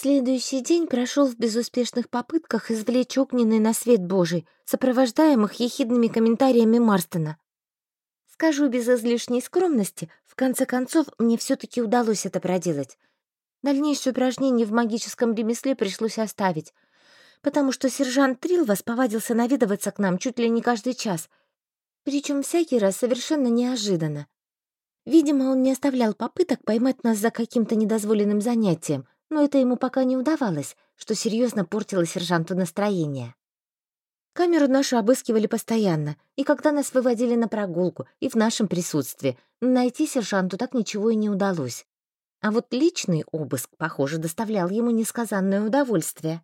Следующий день прошел в безуспешных попытках извлечь огненный на свет Божий, сопровождаемых ехидными комментариями Марстона. Скажу без излишней скромности, в конце концов, мне все таки удалось это проделать. Дальнейшие упражнения в магическом ремесле пришлось оставить, потому что сержант Трилвас повадился наведываться к нам чуть ли не каждый час, причем всякий раз совершенно неожиданно. Видимо, он не оставлял попыток поймать нас за каким-то недозволенным занятием, но это ему пока не удавалось, что серьезно портило сержанту настроение. Камеру нашу обыскивали постоянно, и когда нас выводили на прогулку, и в нашем присутствии, найти сержанту так ничего и не удалось. А вот личный обыск, похоже, доставлял ему несказанное удовольствие.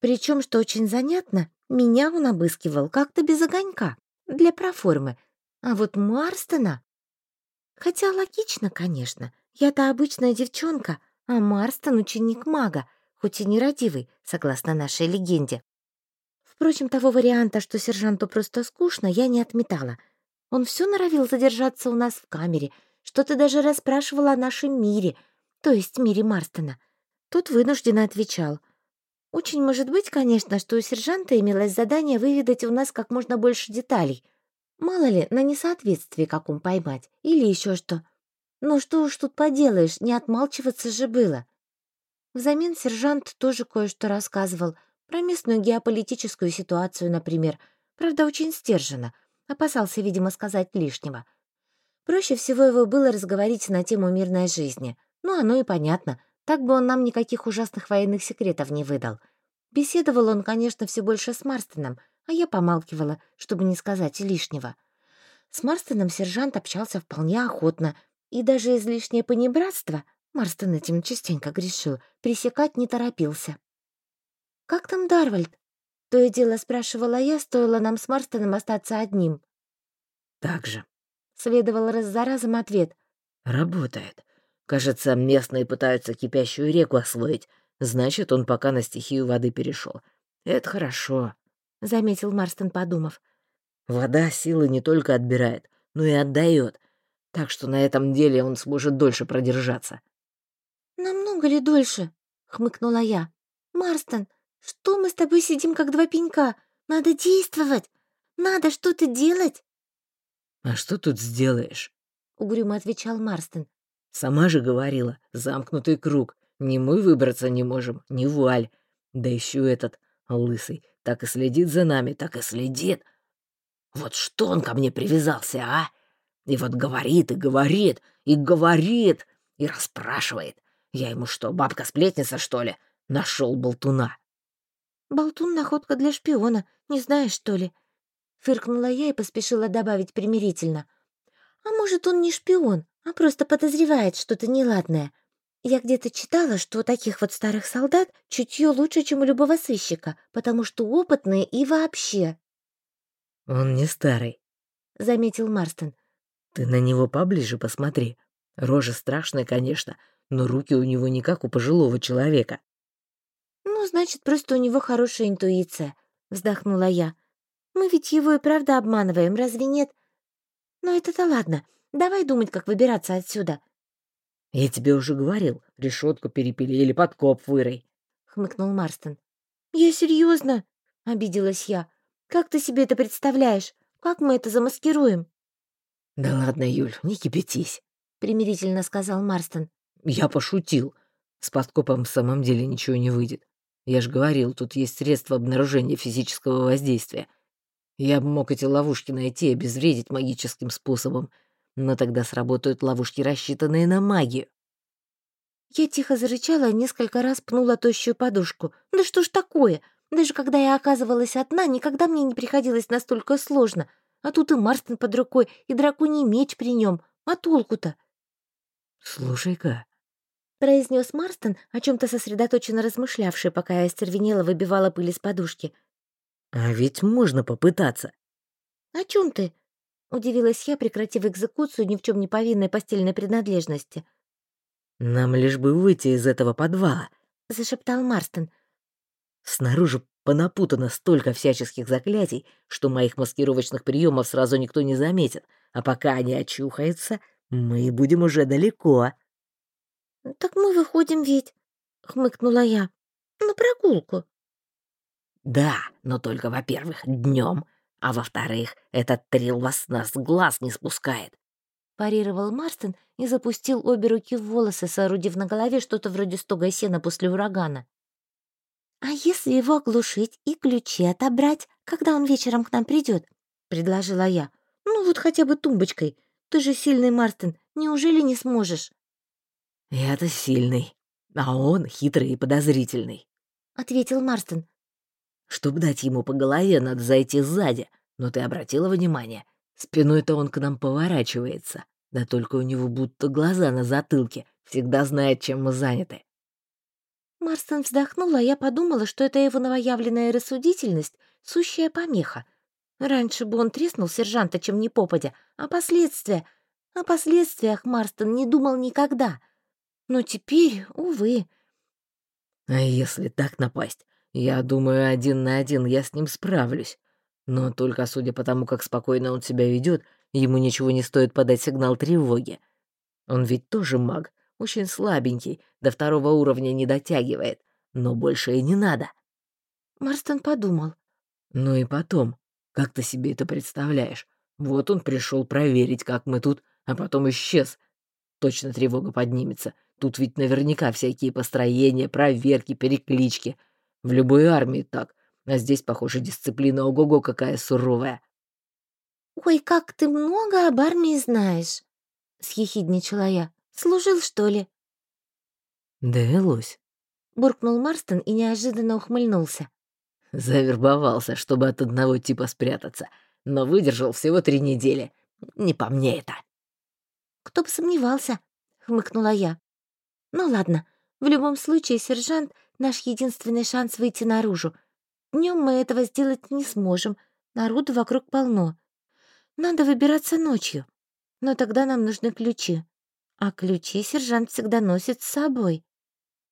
Причем, что очень занятно, меня он обыскивал как-то без огонька, для проформы, а вот Марстона... Хотя логично, конечно, я-то обычная девчонка, а Марстон — ученик мага, хоть и нерадивый, согласно нашей легенде. Впрочем, того варианта, что сержанту просто скучно, я не отметала. Он все норовил задержаться у нас в камере, что-то даже расспрашивал о нашем мире, то есть мире Марстона. Тот вынужденно отвечал. Очень может быть, конечно, что у сержанта имелось задание выведать у нас как можно больше деталей. Мало ли, на несоответствие каком поймать, или еще что. Но что уж тут поделаешь, не отмалчиваться же было. Взамен сержант тоже кое-что рассказывал, про местную геополитическую ситуацию, например. Правда, очень стерженно. Опасался, видимо, сказать лишнего. Проще всего его было разговорить на тему мирной жизни. Ну, оно и понятно. Так бы он нам никаких ужасных военных секретов не выдал. Беседовал он, конечно, все больше с Марстоном, а я помалкивала, чтобы не сказать лишнего. С Марстоном сержант общался вполне охотно, и даже излишнее понебратство, Марстон этим частенько грешил, пресекать не торопился. «Как там Дарвальд?» — то и дело спрашивала я, стоило нам с Марстоном остаться одним. «Так же», — следовал раз за разом ответ. «Работает. Кажется, местные пытаются кипящую реку освоить, значит, он пока на стихию воды перешел. Это хорошо», — заметил Марстон, подумав. «Вода силы не только отбирает, но и отдает так что на этом деле он сможет дольше продержаться. «Намного ли дольше?» — хмыкнула я. «Марстон, что мы с тобой сидим, как два пенька? Надо действовать! Надо что-то делать!» «А что тут сделаешь?» — угрюмо отвечал Марстон. «Сама же говорила, замкнутый круг. Ни мы выбраться не можем, ни Валь. Да еще этот, лысый, так и следит за нами, так и следит. Вот что он ко мне привязался, а?» И вот говорит и говорит, и говорит, и расспрашивает. Я ему что, бабка-сплетница, что ли? Нашел болтуна. «Болтун — находка для шпиона, не знаешь, что ли?» Фыркнула я и поспешила добавить примирительно. «А может, он не шпион, а просто подозревает что-то неладное. Я где-то читала, что у таких вот старых солдат чутье лучше, чем у любого сыщика, потому что опытные и вообще». «Он не старый», — заметил Марстон. Ты на него поближе посмотри. Рожа страшная, конечно, но руки у него не как у пожилого человека. «Ну, значит, просто у него хорошая интуиция», — вздохнула я. «Мы ведь его и правда обманываем, разве нет? Но это-то ладно. Давай думать, как выбираться отсюда». «Я тебе уже говорил, решетку перепили или подкоп вырой», — хмыкнул Марстон. «Я серьезно, обиделась я. «Как ты себе это представляешь? Как мы это замаскируем?» «Да ладно, Юль, не кипятись», — примирительно сказал Марстон. «Я пошутил. С подкопом в самом деле ничего не выйдет. Я же говорил, тут есть средства обнаружения физического воздействия. Я бы мог эти ловушки найти и обезвредить магическим способом, но тогда сработают ловушки, рассчитанные на магию». Я тихо зарычала и несколько раз пнула тощую подушку. «Да что ж такое? Даже когда я оказывалась одна, никогда мне не приходилось настолько сложно. А тут и Марстон под рукой, и драконий меч при нем. А толку-то? «Слушай-ка», — произнес Марстон, о чем то сосредоточенно размышлявший, пока я остервенела выбивала пыль из подушки. «А ведь можно попытаться». «О чем ты?» — удивилась я, прекратив экзекуцию ни в чем не повинной постельной принадлежности. «Нам лишь бы выйти из этого подвала», — зашептал Марстон. «Снаружи Понапутано столько всяческих заклятий, что моих маскировочных приемов сразу никто не заметит, а пока они очухаются, мы будем уже далеко. «Так мы выходим ведь», — хмыкнула я. «На прогулку». «Да, но только, во-первых, днем, а во-вторых, этот трил вас с нас глаз не спускает», парировал Марстон и запустил обе руки в волосы, соорудив на голове что-то вроде стога сена после урагана. «А если его оглушить и ключи отобрать, когда он вечером к нам придет? предложила я. «Ну вот хотя бы тумбочкой. Ты же сильный, Марстон, неужели не сможешь?» «Я-то сильный, а он хитрый и подозрительный», — ответил Марстон. «Чтобы дать ему по голове, надо зайти сзади, но ты обратила внимание, спиной-то он к нам поворачивается, да только у него будто глаза на затылке, всегда знает, чем мы заняты». Марстон вздохнул, а я подумала, что это его новоявленная рассудительность — сущая помеха. Раньше бы он треснул сержанта, чем не попадя, а последствия... О последствиях Марстон не думал никогда — но теперь, увы. А если так напасть? Я думаю, один на один я с ним справлюсь. Но только судя по тому, как спокойно он себя ведет, ему ничего не стоит подать сигнал тревоги. Он ведь тоже маг, очень слабенький, до второго уровня не дотягивает, но больше и не надо. Марстон подумал. Ну и потом, как ты себе это представляешь? Вот он пришел проверить, как мы тут, а потом исчез. Точно тревога поднимется. Тут ведь наверняка всякие построения, проверки, переклички. В любой армии так. А здесь, похоже, дисциплина ого-го какая суровая. «Ой, как ты много об армии знаешь!» — съехидничала я. «Служил, что ли?» «Довелось», — буркнул Марстон и неожиданно ухмыльнулся. Завербовался, чтобы от одного типа спрятаться, но выдержал всего три недели. Не по мне это. «Кто бы сомневался», — хмыкнула я. Ну ладно, в любом случае сержант — наш единственный шанс выйти наружу. Днем мы этого сделать не сможем, народу вокруг полно. Надо выбираться ночью, но тогда нам нужны ключи. А ключи сержант всегда носит с собой.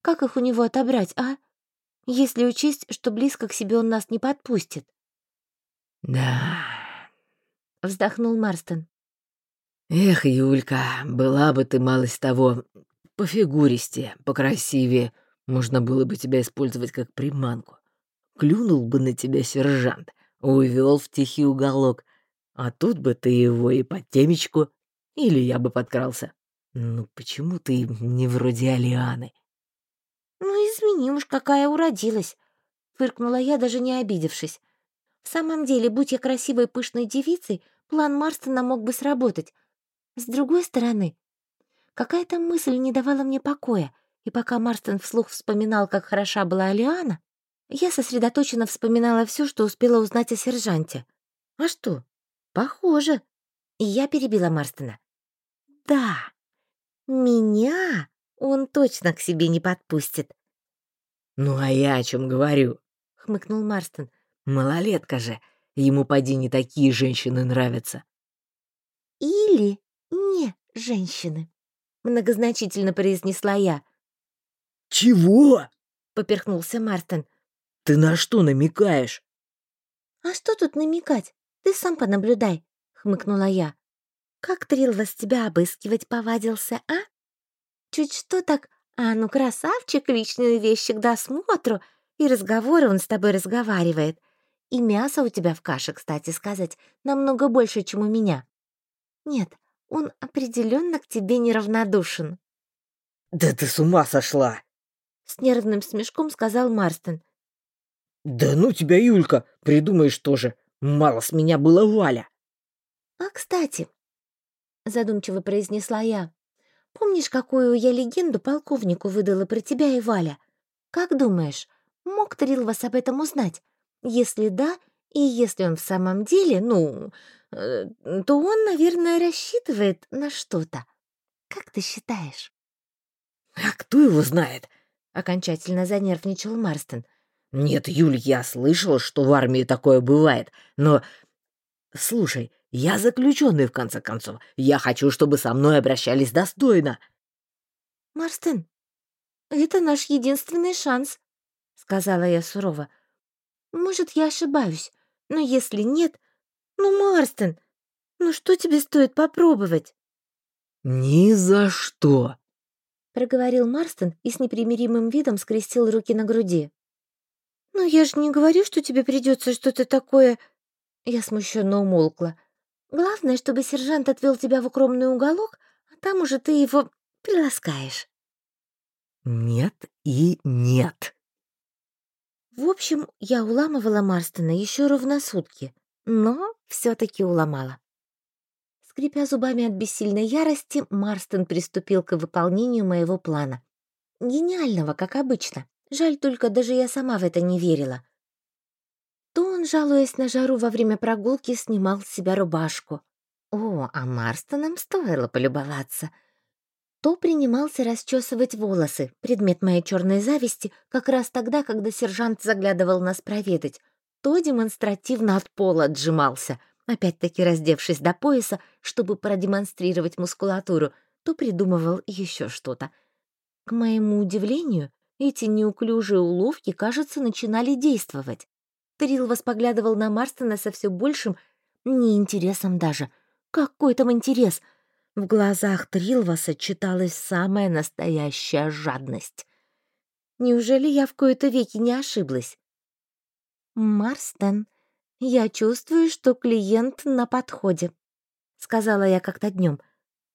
Как их у него отобрать, а? Если учесть, что близко к себе он нас не подпустит. «Да...» — вздохнул Марстон. «Эх, Юлька, была бы ты малость того, по фигуристе, покрасивее. Можно было бы тебя использовать как приманку. Клюнул бы на тебя сержант, увел в тихий уголок, а тут бы ты его и под темечку, или я бы подкрался. Ну почему ты не вроде Алианы? Ну извини уж, какая уродилась, фыркнула я, даже не обидевшись. В самом деле, будь я красивой пышной девицей, план Марстона мог бы сработать. С другой стороны, Какая-то мысль не давала мне покоя, и пока Марстон вслух вспоминал, как хороша была Алиана, я сосредоточенно вспоминала все, что успела узнать о сержанте. А что? Похоже. И я перебила Марстона. Да, меня он точно к себе не подпустит. «Ну а я о чем говорю?» — хмыкнул Марстон. «Малолетка же, ему поди не такие женщины нравятся». «Или не женщины», многозначительно произнесла я. «Чего?» — поперхнулся Мартин. «Ты на что намекаешь?» «А что тут намекать? Ты сам понаблюдай», — хмыкнула я. «Как Трилвас тебя обыскивать повадился, а? Чуть что так, а ну красавчик, личные вещи к досмотру, и разговоры он с тобой разговаривает. И мясо у тебя в каше, кстати сказать, намного больше, чем у меня. Нет, он определенно к тебе неравнодушен». «Да ты с ума сошла!» С нервным смешком сказал Марстон. «Да ну тебя, Юлька, придумаешь тоже. Мало с меня было Валя». «А, кстати», — задумчиво произнесла я, «помнишь, какую я легенду полковнику выдала про тебя и Валя? Как думаешь, мог Трил вас об этом узнать? Если да, и если он в самом деле, ну, Э, то он, наверное, рассчитывает на что-то. Как ты считаешь? А кто его знает? Окончательно занервничал Марстон. Нет, Юль, я слышал, что в армии такое бывает, но... Слушай, я заключенный, в конце концов. Я хочу, чтобы со мной обращались достойно. Марстон, это наш единственный шанс, сказала я сурово. Может, я ошибаюсь, но если нет, «Ну, Марстон, ну что тебе стоит попробовать?» «Ни за что!» — проговорил Марстон и с непримиримым видом скрестил руки на груди. «Ну, я же не говорю, что тебе придется что-то такое...» Я смущенно умолкла. «Главное, чтобы сержант отвел тебя в укромный уголок, а там уже ты его приласкаешь». «Нет и нет». В общем, я уламывала Марстона еще ровно сутки, но все таки уломала. Скрипя зубами от бессильной ярости, Марстон приступил к выполнению моего плана. Гениального, как обычно. Жаль только, даже я сама в это не верила. То он, жалуясь на жару во время прогулки, снимал с себя рубашку. О, а Марстоном стоило полюбоваться. То принимался расчесывать волосы, предмет моей черной зависти, как раз тогда, когда сержант заглядывал нас проведать. То демонстративно от пола отжимался — опять-таки раздевшись до пояса, чтобы продемонстрировать мускулатуру, то придумывал еще что-то. К моему удивлению, эти неуклюжие уловки, кажется, начинали действовать. Трилвас поглядывал на Марстона со все большим неинтересом даже. Какой там интерес? В глазах Трилваса читалась самая настоящая жадность. Неужели я в кои-то веки не ошиблась? «Марстон», «Я чувствую, что клиент на подходе», — сказала я как-то днем.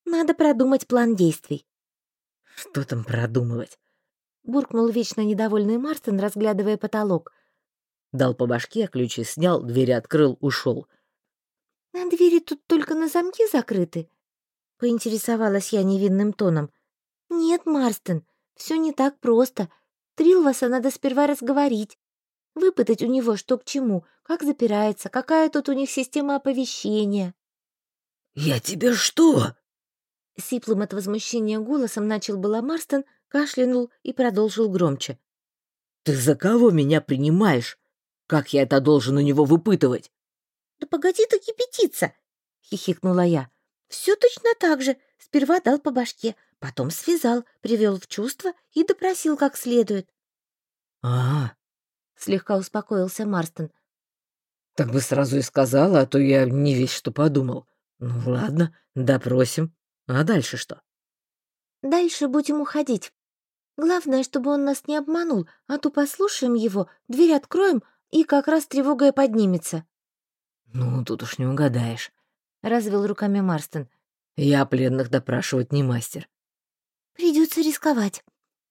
«Надо продумать план действий». «Что там продумывать?» — буркнул вечно недовольный Мартин, разглядывая потолок. Дал по башке, ключи снял, двери открыл, ушел. «А двери тут только на замки закрыты?» — поинтересовалась я невинным тоном. «Нет, Марстон, все не так просто. Трилваса надо сперва разговорить, выпытать у него что к чему, как запирается, какая тут у них система оповещения. «Я тебе что?» Сиплым от возмущения голосом начал было Марстон, кашлянул и продолжил громче. «Ты за кого меня принимаешь? Как я это должен у него выпытывать?» «Да погоди ты кипятиться!» — хихикнула я. «Все точно так же. Сперва дал по башке, потом связал, привел в чувство и допросил как следует». «А, слегка успокоился Марстон. Так бы сразу и сказала, а то я не весь что подумал. Ну ладно, допросим. А дальше что? Дальше будем уходить. Главное, чтобы он нас не обманул, а то послушаем его, дверь откроем, и как раз тревога и поднимется. Ну, тут уж не угадаешь, развел руками Марстон. Я пленных допрашивать не мастер. Придется рисковать,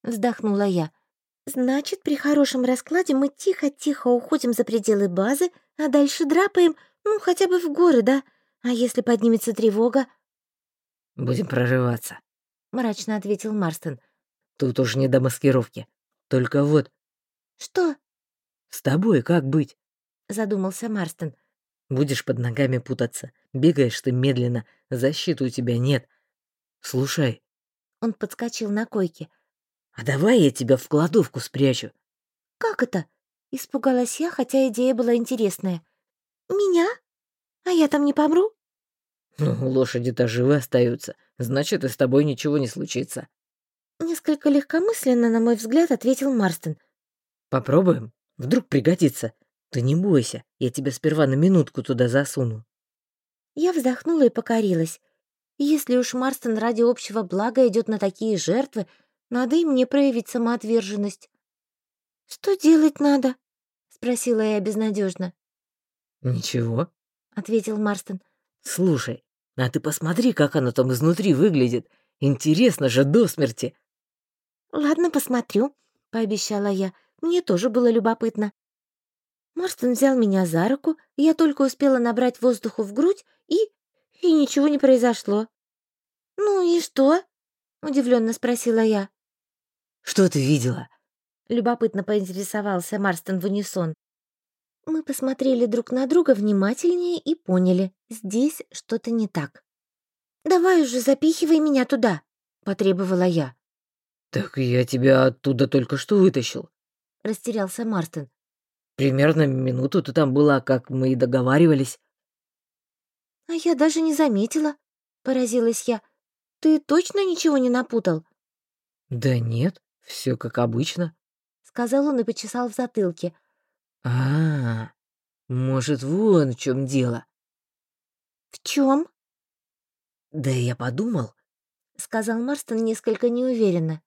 вздохнула я. Значит, при хорошем раскладе мы тихо-тихо уходим за пределы базы, а дальше драпаем, ну, хотя бы в горы, да? А если поднимется тревога? Будем прорываться, мрачно ответил Марстон. Тут уж не до маскировки. Только вот... Что? С тобой как быть? Задумался Марстон. Будешь под ногами путаться. Бегаешь ты медленно, защиты у тебя нет. Слушай. Он подскочил на койке. «А давай я тебя в кладовку спрячу». «Как это?» — испугалась я, хотя идея была интересная. «Меня? А я там не помру?» «Ну, лошади-то живы остаются, значит, и с тобой ничего не случится». Несколько легкомысленно, на мой взгляд, ответил Марстон. «Попробуем? Вдруг пригодится. Ты не бойся, я тебя сперва на минутку туда засуну». Я вздохнула и покорилась. Если уж Марстон ради общего блага идет на такие жертвы, надо и мне проявить самоотверженность. «Что делать надо?» — спросила я безнадежно. «Ничего», — ответил Марстон. «Слушай, а ты посмотри, как оно там изнутри выглядит. Интересно же до смерти». «Ладно, посмотрю», — пообещала я. Мне тоже было любопытно. Марстон взял меня за руку, я только успела набрать воздуху в грудь, и... и ничего не произошло. «Ну и что?» — удивленно спросила я. Что ты видела?» Любопытно поинтересовался Марстон в унисон. Мы посмотрели друг на друга внимательнее и поняли, здесь что-то не так. «Давай уже запихивай меня туда», — потребовала я. «Так я тебя оттуда только что вытащил», — растерялся Марстон. «Примерно минуту ты там была, как мы и договаривались». «А я даже не заметила», — поразилась я. «Ты точно ничего не напутал?» «Да нет, все как обычно», — сказал он и почесал в затылке. а, -а, -а может, вон в чем дело». «В чем? «Да я подумал», —— сказал Марстон несколько неуверенно.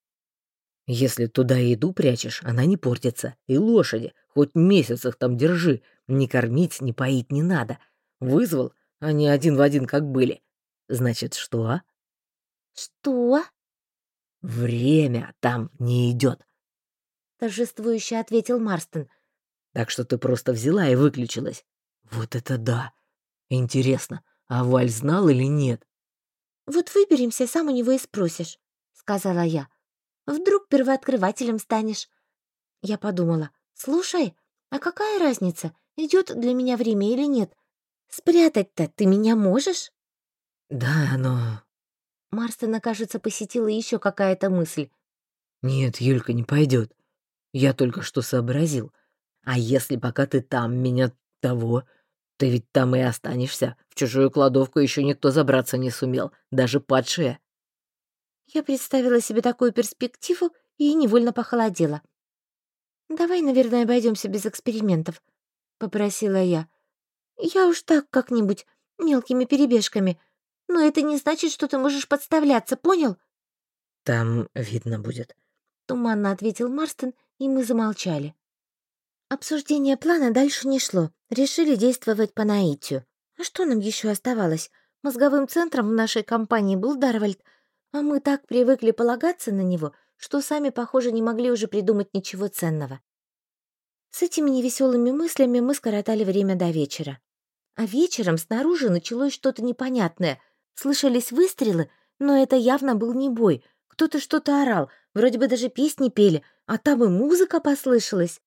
«Если туда еду прячешь, она не портится. И лошади, хоть месяц их там держи, ни кормить, ни поить не надо. Вызвал, они один в один как были. Значит, что? Что? Время там не идет. Торжествующе ответил Марстон. Так что ты просто взяла и выключилась. Вот это да. Интересно, а Валь знал или нет? Вот выберемся, сам у него и спросишь, сказала я. Вдруг первооткрывателем станешь. Я подумала, слушай, а какая разница, идет для меня время или нет? Спрятать-то ты меня можешь? Да, но... Марстона, кажется, посетила еще какая-то мысль. Нет, Юлька, не пойдет. Я только что сообразил. А если пока ты там меня того, ты ведь там и останешься. В чужую кладовку еще никто забраться не сумел, даже падшие. Я представила себе такую перспективу и невольно похолодела. «Давай, наверное, обойдемся без экспериментов», — попросила я. «Я уж так как-нибудь, мелкими перебежками. Но это не значит, что ты можешь подставляться, понял?» «Там видно будет», — туманно ответил Марстон, и мы замолчали. Обсуждение плана дальше не шло. Решили действовать по наитию. А что нам еще оставалось? Мозговым центром в нашей компании был Дарвальд, а мы так привыкли полагаться на него, что сами, похоже, не могли уже придумать ничего ценного. С этими невеселыми мыслями мы скоротали время до вечера. А вечером снаружи началось что-то непонятное. Слышались выстрелы, но это явно был не бой. Кто-то что-то орал, вроде бы даже песни пели, а там и музыка послышалась.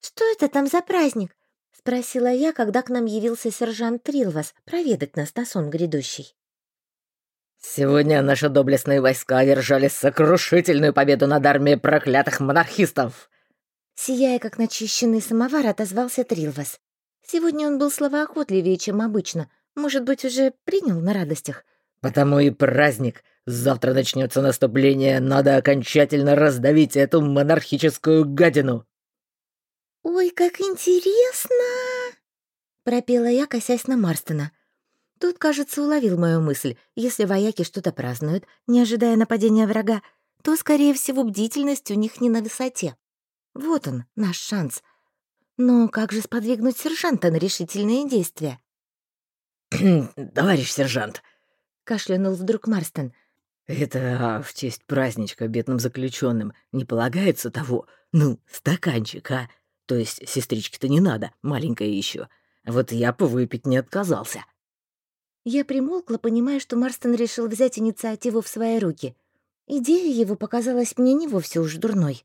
«Что это там за праздник?» — спросила я, когда к нам явился сержант Трилвас проведать нас на сон грядущий. Сегодня наши доблестные войска одержали сокрушительную победу над армией проклятых монархистов. Сияя, как начищенный самовар, отозвался Трилвас. Сегодня он был словоохотливее, чем обычно. Может быть, уже принял на радостях. Потому и праздник. Завтра начнется наступление. Надо окончательно раздавить эту монархическую гадину. «Ой, как интересно!» — пропела я, косясь на Марстона. Тут, кажется, уловил мою мысль. Если вояки что-то празднуют, не ожидая нападения врага, то, скорее всего, бдительность у них не на высоте. Вот он, наш шанс. Но как же сподвигнуть сержанта на решительные действия? «Товарищ сержант!» — кашлянул вдруг Марстон. «Это а, в честь праздничка бедным заключенным не полагается того, ну, стаканчик, а? То есть сестричке-то не надо, маленькая еще. Вот я бы выпить не отказался». Я примолкла, понимая, что Марстон решил взять инициативу в свои руки. Идея его показалась мне не вовсе уж дурной.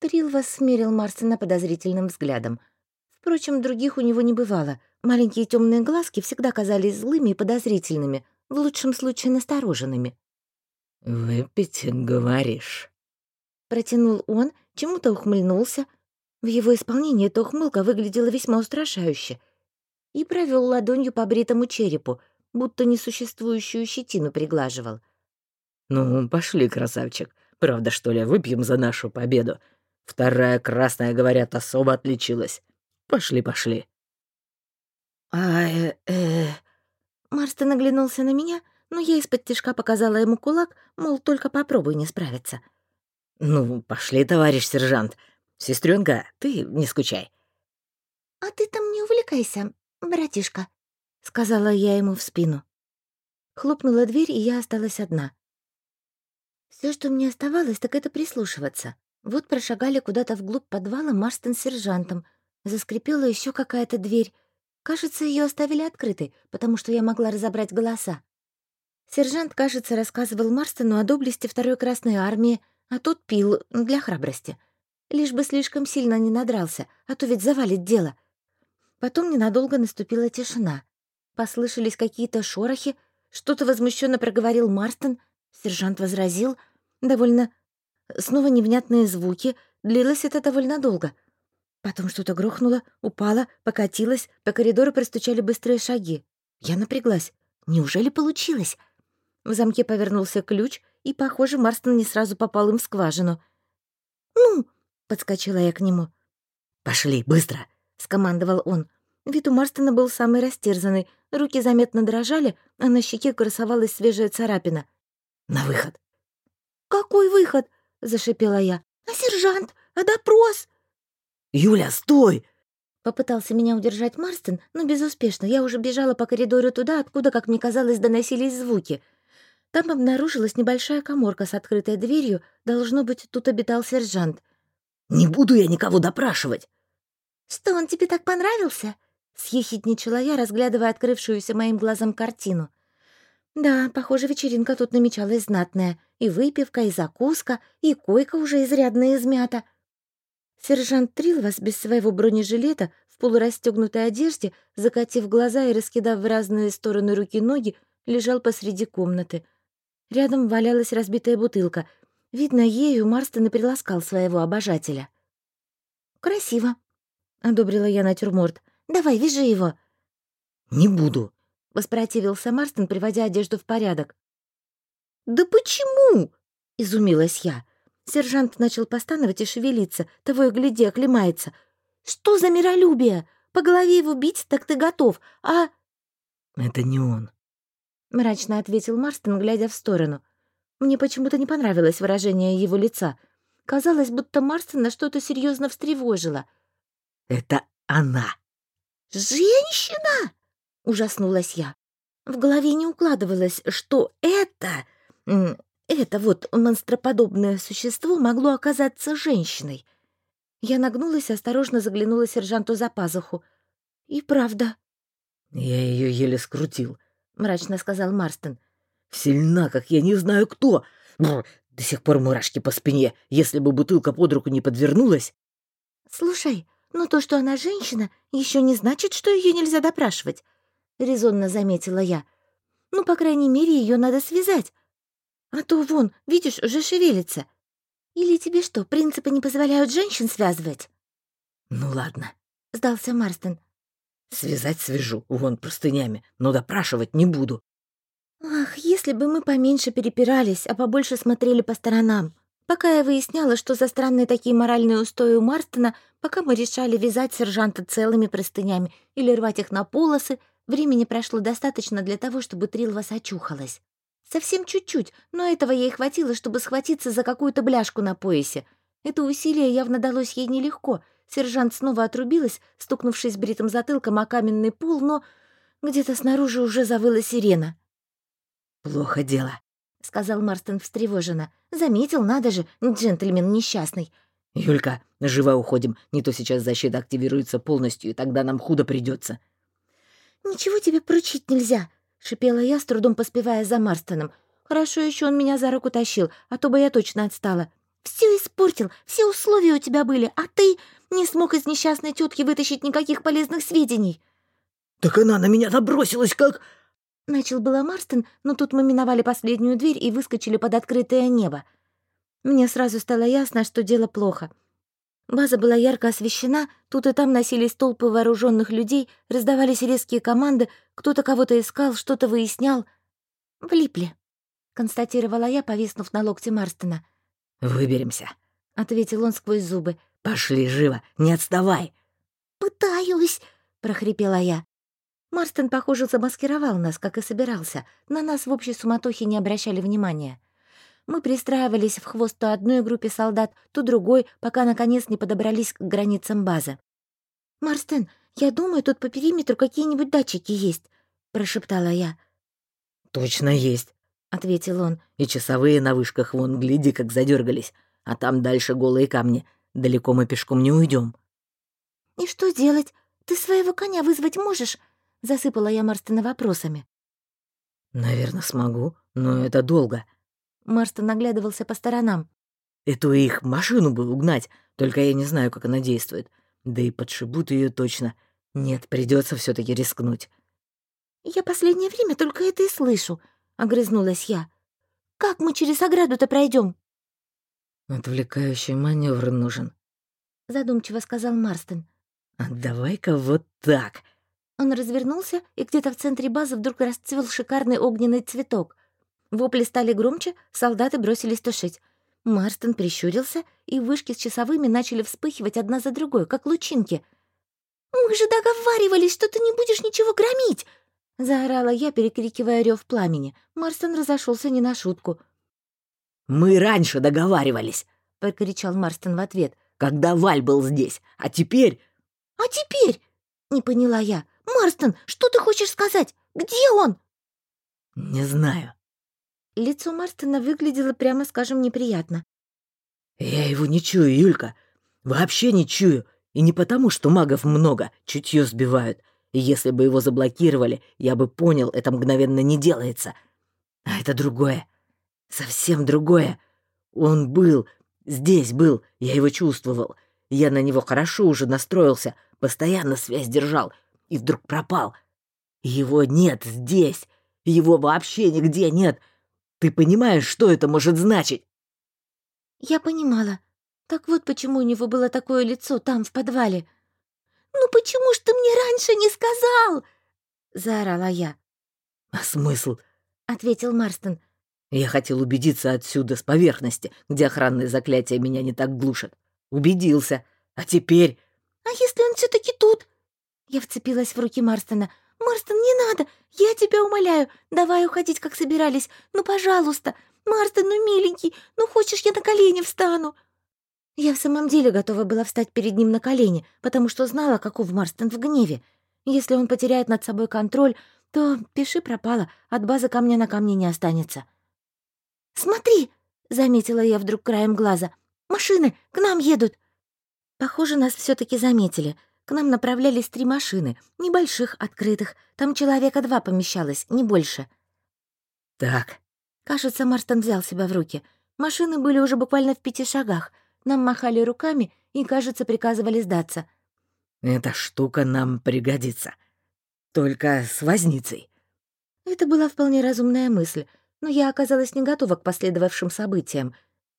Трилвас смерил Марстона подозрительным взглядом. Впрочем, других у него не бывало. Маленькие темные глазки всегда казались злыми и подозрительными, в лучшем случае настороженными. «Выпить, говоришь?» Протянул он, чему-то ухмыльнулся. В его исполнении эта ухмылка выглядела весьма устрашающе. И провел ладонью по бритому черепу — будто несуществующую щетину приглаживал. «Ну, пошли, красавчик. Правда, что ли, выпьем за нашу победу? Вторая красная, говорят, особо отличилась. Пошли, пошли». «А, э, э...» Марстон оглянулся на меня, но я из-под тишка показала ему кулак, мол, только попробуй не справиться. «Ну, пошли, товарищ сержант. Сестренка, ты не скучай». «А ты там не увлекайся, братишка», — сказала я ему в спину. Хлопнула дверь, и я осталась одна. Все, что мне оставалось, так это прислушиваться. Вот прошагали куда-то вглубь подвала Марстон с сержантом. Заскрипела еще какая-то дверь. Кажется, ее оставили открытой, потому что я могла разобрать голоса. Сержант, кажется, рассказывал Марстону о доблести Второй Красной Армии, а тот пил для храбрости. Лишь бы слишком сильно не надрался, а то ведь завалит дело. Потом ненадолго наступила тишина. Послышались какие-то шорохи, что-то возмущенно проговорил Марстон, сержант возразил, довольно... Снова невнятные звуки, длилось это довольно долго. Потом что-то грохнуло, упало, покатилось, по коридору пристучали быстрые шаги. Я напряглась. Неужели получилось? В замке повернулся ключ, и, похоже, Марстон не сразу попал им в скважину. «Ну!» — подскочила я к нему. «Пошли, быстро!» — скомандовал он. Вид у Марстона был самый растерзанный, руки заметно дрожали, а на щеке красовалась свежая царапина. На выход. «Какой выход?» — зашипела я. «А сержант? А допрос?» «Юля, стой!» Попытался меня удержать Марстон, но безуспешно. Я уже бежала по коридору туда, откуда, как мне казалось, доносились звуки. Там обнаружилась небольшая коморка с открытой дверью. Должно быть, тут обитал сержант. «Не буду я никого допрашивать!» «Что, он тебе так понравился?» — съехидничала я, разглядывая открывшуюся моим глазом картину. Да, похоже, вечеринка тут намечалась знатная. И выпивка, и закуска, и койка уже изрядно измята. Сержант Трилвас без своего бронежилета, в полурастегнутой одежде, закатив глаза и раскидав в разные стороны руки-ноги, лежал посреди комнаты. Рядом валялась разбитая бутылка. Видно, ею Марстон и приласкал своего обожателя. «Красиво», — одобрила я натюрморт. «Давай, вяжи его». «Не буду», — воспротивился Марстон, приводя одежду в порядок. «Да почему?» — изумилась я. Сержант начал постановать и шевелиться, того и гляди, оклемается. «Что за миролюбие? По голове его бить, так ты готов, а...» «Это не он», — мрачно ответил Марстон, глядя в сторону. Мне почему-то не понравилось выражение его лица. Казалось, будто Марстона что-то серьезно встревожило. «Это она!» «Женщина!» — ужаснулась я. В голове не укладывалось, что это это вот монстроподобное существо могло оказаться женщиной. Я нагнулась и осторожно заглянула сержанту за пазуху. И правда. «Я ее еле скрутил», — мрачно сказал Марстон. «Сильна, как я не знаю кто. Бррр, до сих пор мурашки по спине. Если бы бутылка под руку не подвернулась...» «Слушай, но то, что она женщина, еще не значит, что ее нельзя допрашивать», — резонно заметила я. «Ну, по крайней мере, ее надо связать, а то вон, видишь, уже шевелится. Или тебе что, принципы не позволяют женщин связывать?» «Ну ладно», — сдался Марстон. «Связать свяжу, вон простынями, но допрашивать не буду». «Ах, если бы мы поменьше перепирались, а побольше смотрели по сторонам. Пока я выясняла, что за странные такие моральные устои у Марстона, пока мы решали вязать сержанта целыми простынями или рвать их на полосы, времени прошло достаточно для того, чтобы Трилвас очухалась. Совсем чуть-чуть, но этого ей хватило, чтобы схватиться за какую-то бляшку на поясе. Это усилие явно далось ей нелегко. Сержант снова отрубилась, стукнувшись бритым затылком о каменный пол, но где-то снаружи уже завыла сирена. «Плохо дело», — сказал Марстон встревоженно. «Заметил, надо же, джентльмен несчастный». «Юлька, живо уходим, не то сейчас защита активируется полностью, и тогда нам худо придется. «Ничего тебе поручить нельзя», — шипела я, с трудом поспевая за Марстоном. «Хорошо еще он меня за руку тащил, а то бы я точно отстала. Все испортил, все условия у тебя были, а ты не смог из несчастной тетки вытащить никаких полезных сведений». «Так она на меня набросилась, как...» Начал было Марстон, но тут мы миновали последнюю дверь и выскочили под открытое небо. Мне сразу стало ясно, что дело плохо — База была ярко освещена, тут и там носились толпы вооруженных людей, раздавались резкие команды, кто-то кого-то искал, что-то выяснял. «Влипли», — констатировала я, повиснув на локте Марстона. «Выберемся», — ответил он сквозь зубы. «Пошли, живо, не отставай!» «Пытаюсь», — прохрипела я. Марстон, похоже, замаскировал нас, как и собирался. На нас в общей суматохе не обращали внимания. Мы пристраивались в хвост то одной группе солдат, то другой, пока, наконец, не подобрались к границам базы. «Марстен, я думаю, тут по периметру какие-нибудь датчики есть», — прошептала я. «Точно есть», — ответил он. «И часовые на вышках вон, гляди, как задергались. А там дальше голые камни. Далеко мы пешком не уйдем. «И что делать? Ты своего коня вызвать можешь?» — засыпала я Марстена вопросами. «Наверное, смогу, но это долго», Марстон наглядывался по сторонам. «Эту их машину бы угнать, только я не знаю, как она действует. Да и подшибут ее точно. Нет, придется все таки рискнуть». «Я последнее время только это и слышу», — огрызнулась я. «Как мы через ограду-то пройдем? «Отвлекающий маневр нужен», — задумчиво сказал Марстон. «А давай-ка вот так». Он развернулся, и где-то в центре базы вдруг расцвел шикарный огненный цветок. Вопли стали громче, солдаты бросились тушить. Марстон прищурился, и вышки с часовыми начали вспыхивать одна за другой, как лучинки. «Мы же договаривались, что ты не будешь ничего громить!» Заорала я, перекрикивая рев пламени. Марстон разошелся не на шутку. Мы раньше договаривались!» — прокричал Марстон в ответ. «Когда Валь был здесь, а теперь...» «А теперь?» — не поняла я. «Марстон, что ты хочешь сказать? Где он?» «Не знаю». Лицо Марстона выглядело, прямо скажем, неприятно. «Я его не чую, Юлька. Вообще не чую. И не потому, что магов много, чутье сбивают. И если бы его заблокировали, я бы понял, это мгновенно не делается. А это другое. Совсем другое. Он был, здесь был, я его чувствовал. Я на него хорошо уже настроился, постоянно связь держал. И вдруг пропал. Его нет здесь. Его вообще нигде нет. Ты понимаешь, что это может значить? Я понимала. Так вот почему у него было такое лицо там, в подвале. «Ну почему ж ты мне раньше не сказал?» — заорала я. «А смысл?» — ответил Марстон. «Я хотел убедиться отсюда, с поверхности, где охранные заклятия меня не так глушат. Убедился. А теперь...» «А если он все таки тут?» Я вцепилась в руки Марстона. «Марстон, не надо! Я тебя умоляю! Давай уходить, как собирались! Ну, пожалуйста! Марстон, ну, миленький! Ну, хочешь, я на колени встану?» Я в самом деле готова была встать перед ним на колени, потому что знала, каков Марстон в гневе. Если он потеряет над собой контроль, то пиши пропало, от базы камня на камне не останется. «Смотри!» — заметила я вдруг краем глаза. «Машины к нам едут!» Похоже, нас все таки заметили. К нам направлялись три машины, небольших, открытых. Там человека два помещалось, не больше. «Так». Кажется, Марстон взял себя в руки. Машины были уже буквально в пяти шагах — нам махали руками и, кажется, приказывали сдаться. «Эта штука нам пригодится. Только с возницей». Это была вполне разумная мысль, но я оказалась не готова к последовавшим событиям.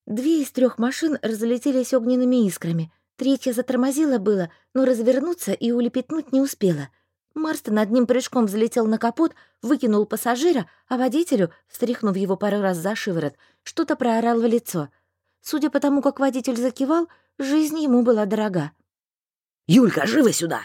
Две из трех машин разлетелись огненными искрами. Третья затормозила было, но развернуться и улепетнуть не успела. Марстон одним прыжком залетел на капот, выкинул пассажира, а водителю, встряхнув его пару раз за шиворот, что-то проорал в лицо — Судя по тому, как водитель закивал, жизнь ему была дорога. «Юлька, живо сюда!»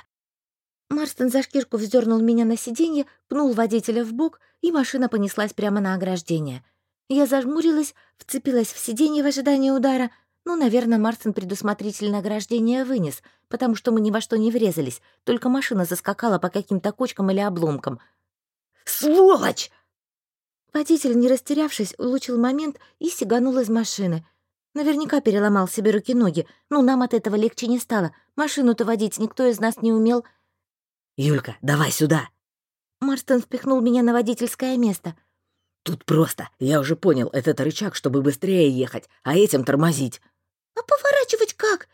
Марстон за шкирку вздернул меня на сиденье, пнул водителя в бок, и машина понеслась прямо на ограждение. Я зажмурилась, вцепилась в сиденье в ожидании удара. Ну, наверное, Марстон предусмотрительно ограждение вынес, потому что мы ни во что не врезались, только машина заскакала по каким-то кочкам или обломкам. «Сволочь!» Водитель, не растерявшись, улучил момент и сиганул из машины — Наверняка переломал себе руки-ноги, но нам от этого легче не стало. Машину-то водить никто из нас не умел. «Юлька, давай сюда!» Марстон впихнул меня на водительское место. «Тут просто. Я уже понял, этот рычаг, чтобы быстрее ехать, а этим тормозить». «А поворачивать как?»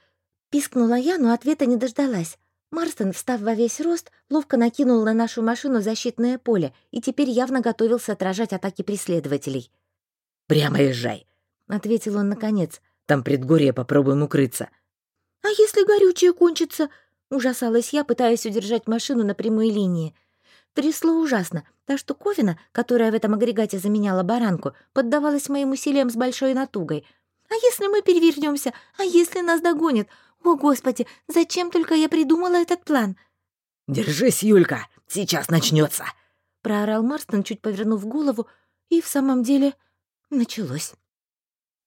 Пискнула я, но ответа не дождалась. Марстон, встав во весь рост, ловко накинул на нашу машину защитное поле и теперь явно готовился отражать атаки преследователей. «Прямо езжай. — ответил он наконец. «Там предгорье, попробуем укрыться». «А если горючее кончится?» — ужасалась я, пытаясь удержать машину на прямой линии. Трясло ужасно, так что Ковина, которая в этом агрегате заменяла баранку, поддавалась моим усилиям с большой натугой. «А если мы перевернемся? А если нас догонят? О, Господи, зачем только я придумала этот план?» «Держись, Юлька, сейчас начнется, проорал Марстон, чуть повернув голову, и в самом деле началось.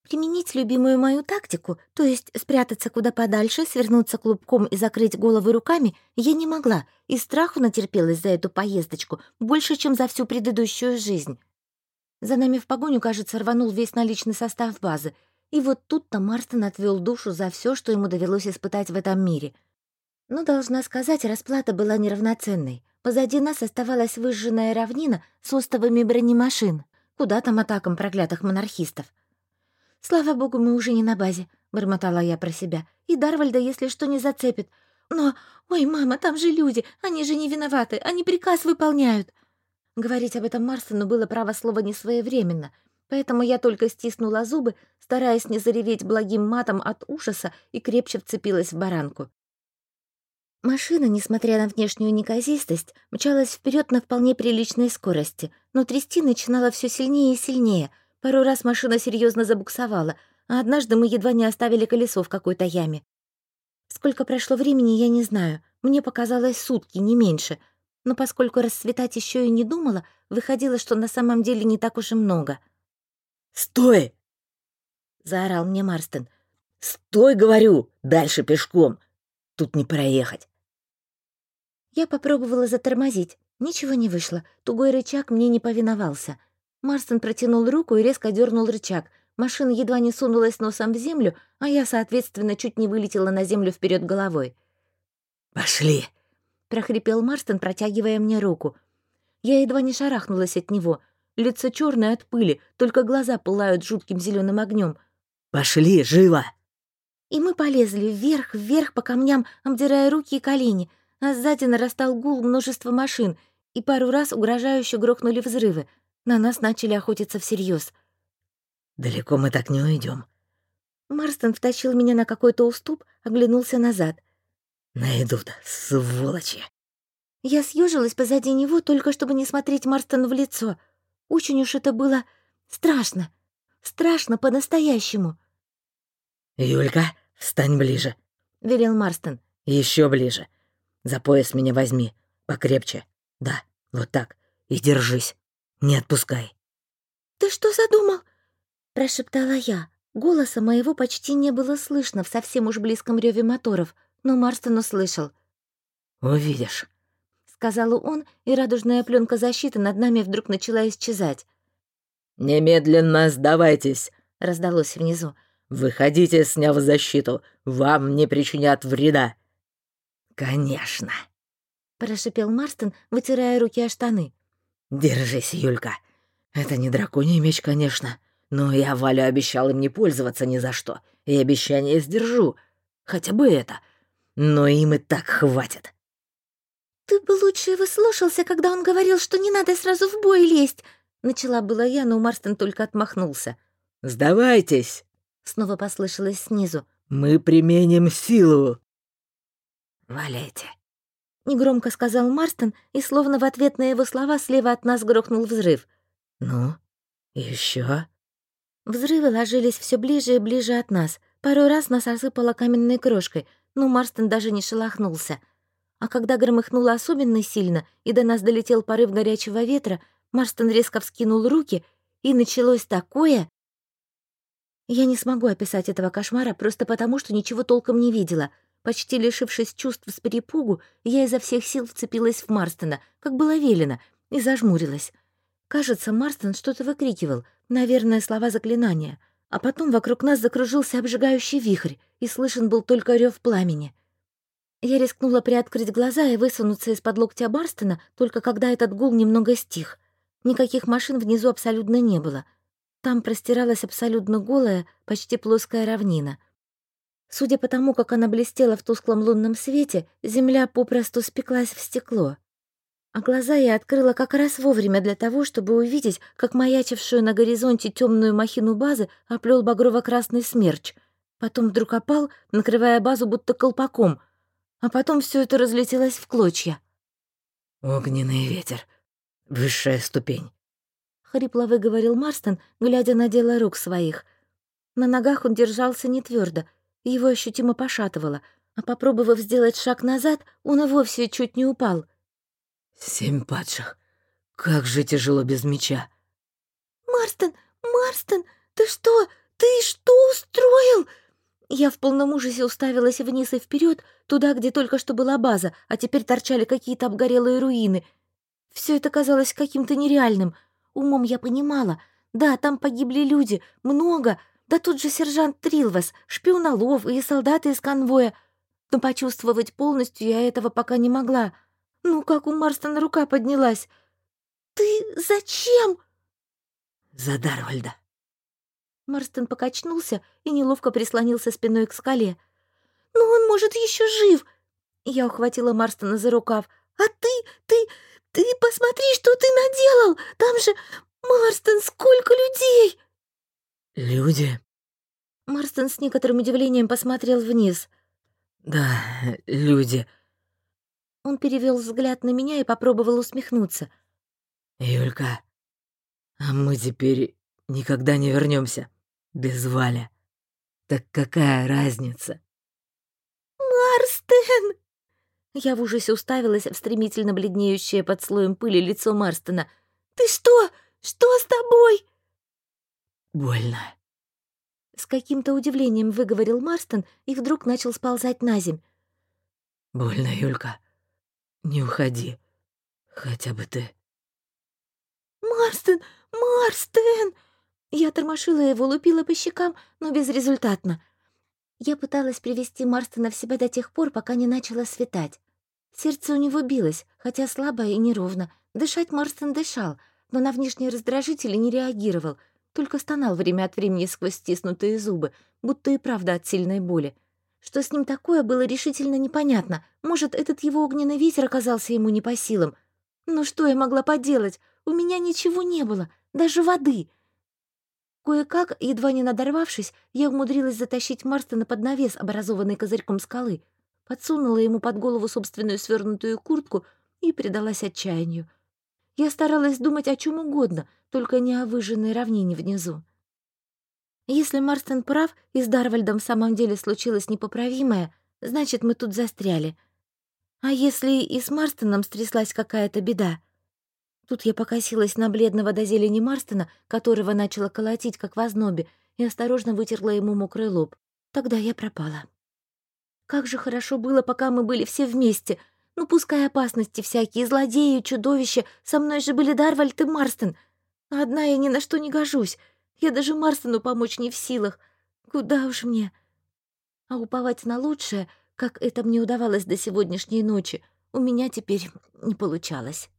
Применить любимую мою тактику, то есть спрятаться куда подальше, свернуться клубком и закрыть голову руками, я не могла, и страху натерпелась за эту поездочку больше, чем за всю предыдущую жизнь. За нами в погоню, кажется, рванул весь наличный состав базы, и вот тут-то Марстон отвел душу за все, что ему довелось испытать в этом мире. Но, должна сказать, расплата была неравноценной. Позади нас оставалась выжженная равнина с остовами бронемашин. Куда там атакам проклятых монархистов? «Слава богу, мы уже не на базе», — бормотала я про себя. «И Дарвальда, если что, не зацепит. Но, ой, мама, там же люди, они же не виноваты, они приказ выполняют». Говорить об этом Марстону было право слова не своевременно, поэтому я только стиснула зубы, стараясь не зареветь благим матом от ужаса и крепче вцепилась в баранку. Машина, несмотря на внешнюю неказистость, мчалась вперед на вполне приличной скорости, но трясти начинала все сильнее и сильнее — Пару раз машина серьезно забуксовала, а однажды мы едва не оставили колесо в какой-то яме. Сколько прошло времени, я не знаю. Мне показалось сутки, не меньше. Но поскольку расцветать еще и не думала, выходило, что на самом деле не так уж и много. «Стой!» заорал мне Марстон. «Стой, говорю! Дальше пешком! Тут не проехать!» Я попробовала затормозить. Ничего не вышло. Тугой рычаг мне не повиновался. Марстон протянул руку и резко дернул рычаг. Машина едва не сунулась носом в землю, а я, соответственно, чуть не вылетела на землю вперед головой. «Пошли!» — прохрипел Марстон, протягивая мне руку. Я едва не шарахнулась от него. Лицо черное от пыли, только глаза пылают жутким зеленым огнем. «Пошли, живо!» И мы полезли вверх, вверх по камням, обдирая руки и колени, а сзади нарастал гул множества машин, и пару раз угрожающе грохнули взрывы. На нас начали охотиться всерьез. «Далеко мы так не уйдем. Марстон втащил меня на какой-то уступ, оглянулся назад. «Найдут, сволочи!» Я съежилась позади него, только чтобы не смотреть Марстону в лицо. Очень уж это было страшно. Страшно по-настоящему. «Юлька, встань ближе», — велел Марстон. Еще ближе. За пояс меня возьми. Покрепче. Да, вот так. И держись. Не отпускай». «Ты что задумал?» — прошептала я. Голоса моего почти не было слышно в совсем уж близком реве моторов, но Марстон услышал. «Увидишь», — сказал он, и радужная пленка защиты над нами вдруг начала исчезать. «Немедленно сдавайтесь», — раздалось внизу. «Выходите, сняв защиту. Вам не причинят вреда». «Конечно», — прошипел Марстон, вытирая руки о штаны. «Держись, Юлька. Это не драконий меч, конечно, но я Валю обещал им не пользоваться ни за что, и обещание сдержу. Хотя бы это. Но им и так хватит». «Ты бы лучше его слушался, когда он говорил, что не надо сразу в бой лезть», Начала была я, но Марстон только отмахнулся. «Сдавайтесь!» Снова послышалось снизу. «Мы применим силу!» «Валяйте!» Негромко сказал Марстон, и словно в ответ на его слова слева от нас грохнул взрыв. «Ну, еще? Взрывы ложились все ближе и ближе от нас. Пару раз нас осыпало каменной крошкой, но Марстон даже не шелохнулся. А когда громыхнуло особенно сильно, и до нас долетел порыв горячего ветра, Марстон резко вскинул руки, и началось такое... Я не смогу описать этого кошмара просто потому, что ничего толком не видела. Почти лишившись чувств с перепугу, я изо всех сил вцепилась в Марстона, как было велено, и зажмурилась. Кажется, Марстон что-то выкрикивал, наверное, слова заклинания. А потом вокруг нас закружился обжигающий вихрь, и слышен был только рев пламени. Я рискнула приоткрыть глаза и высунуться из-под локтя Марстона, только когда этот гул немного стих — Никаких машин внизу абсолютно не было. Там простиралась абсолютно голая, почти плоская равнина. Судя по тому, как она блестела в тусклом лунном свете, земля попросту спеклась в стекло. А глаза я открыла как раз вовремя для того, чтобы увидеть, как маячившую на горизонте темную махину базы оплел багрово-красный смерч. Потом вдруг опал, накрывая базу будто колпаком. А потом все это разлетелось в клочья. «Огненный ветер», Высшая ступень. Хрипло выговорил Марстон, глядя на дело рук своих. На ногах он держался не твердо, его ощутимо пошатывало, а попробовав сделать шаг назад, он и вовсе чуть не упал. «Семь падших! Как же тяжело без меча!» «Марстон! Марстон! Ты что? Ты что устроил?» Я в полном ужасе уставилась вниз и вперед, туда, где только что была база, а теперь торчали какие-то обгорелые руины — все это казалось каким-то нереальным. Умом я понимала. Да, там погибли люди, много. Да тут же сержант Трилвас, шпионолов и солдаты из конвоя. Но почувствовать полностью я этого пока не могла. Ну, как у Марстона рука поднялась. «Ты зачем?» «За Дарвальда». Марстон покачнулся и неловко прислонился спиной к скале. «Но он, может, еще жив!» Я ухватила Марстона за рукав. «А ты, ты, «Ты посмотри, что ты наделал! Там же... Марстон, сколько людей!» «Люди?» Марстон с некоторым удивлением посмотрел вниз. «Да, люди». Он перевел взгляд на меня и попробовал усмехнуться. «Юлька, а мы теперь никогда не вернемся без Валя. Так какая разница?» «Марстен!» Я в ужасе уставилась в стремительно бледнеющее под слоем пыли лицо Марстона. «Ты что? Что с тобой?» «Больно». С каким-то удивлением выговорил Марстон и вдруг начал сползать на земь. «Больно, Юлька. Не уходи. Хотя бы ты». «Марстон! Марстон!» Я тормошила его, лупила по щекам, но безрезультатно. Я пыталась привести Марстона в себя до тех пор, пока не начало светать. Сердце у него билось, хотя слабо и неровно. Дышать Марстон дышал, но на внешние раздражители не реагировал, только стонал время от времени сквозь стиснутые зубы, будто и правда от сильной боли. Что с ним такое, было решительно непонятно. Может, этот его огненный ветер оказался ему не по силам. Но что я могла поделать? У меня ничего не было, даже воды. Кое-как, едва не надорвавшись, я умудрилась затащить Марстона под навес, образованный козырьком скалы, подсунула ему под голову собственную свернутую куртку и предалась отчаянию. Я старалась думать о чем угодно, только не о выжженной равнине внизу. Если Марстон прав, и с Дарвальдом в самом деле случилось непоправимое, значит, мы тут застряли. А если и с Марстоном стряслась какая-то беда? Тут я покосилась на бледного до зелени Марстона, которого начала колотить, как в ознобе, и осторожно вытерла ему мокрый лоб. Тогда я пропала. Как же хорошо было, пока мы были все вместе — ну, пускай опасности всякие, злодеи, чудовища, со мной же были Дарвальд и Марстон. одна я ни на что не гожусь. Я даже Марстону помочь не в силах. Куда уж мне? А уповать на лучшее, как это мне удавалось до сегодняшней ночи, у меня теперь не получалось.